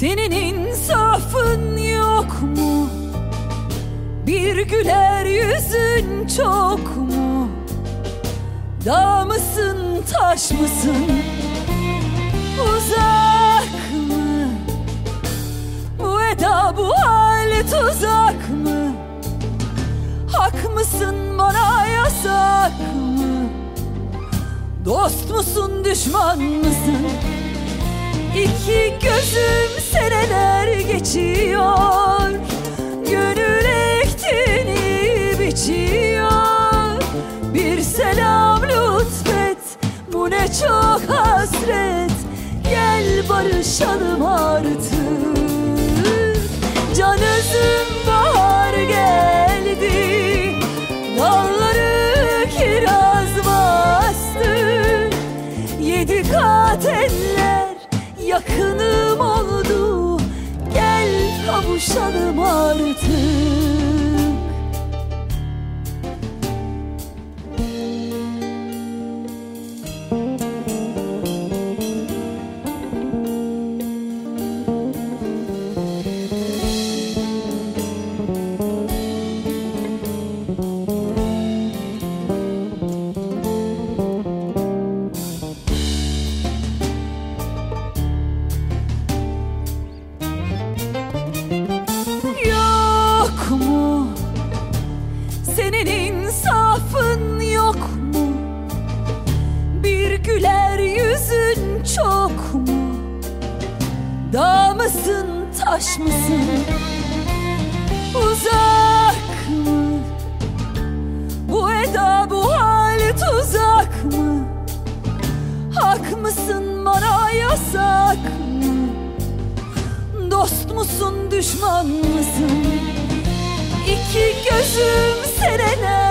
Senin insafın yok mu? Bir güler yüzün çok mu? Dağ mısın taş mısın? Uzak mı? Bu eda bu hal tuzak mı? Hak mısın bana yasak mı? Dost musun düşman mısın? İki gözüm seneler geçiyor. Gönül ektiğini biçiyor. Bir selam lütfet Bu ne çok hasret. Gel barışalım artık taş? Uzak mı? Bu eda bu hal tuzak mı? Hak mısın bana yasak mı? Dost musun düşman mısın? İki gözüm seneler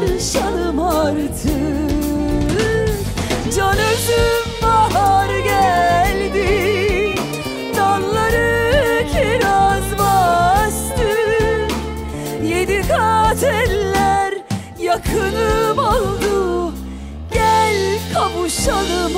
barışalım artık. Can özüm bahar geldi Dalları kiraz bastı. Yedi kat eller yakınım oldu Gel kavuşalım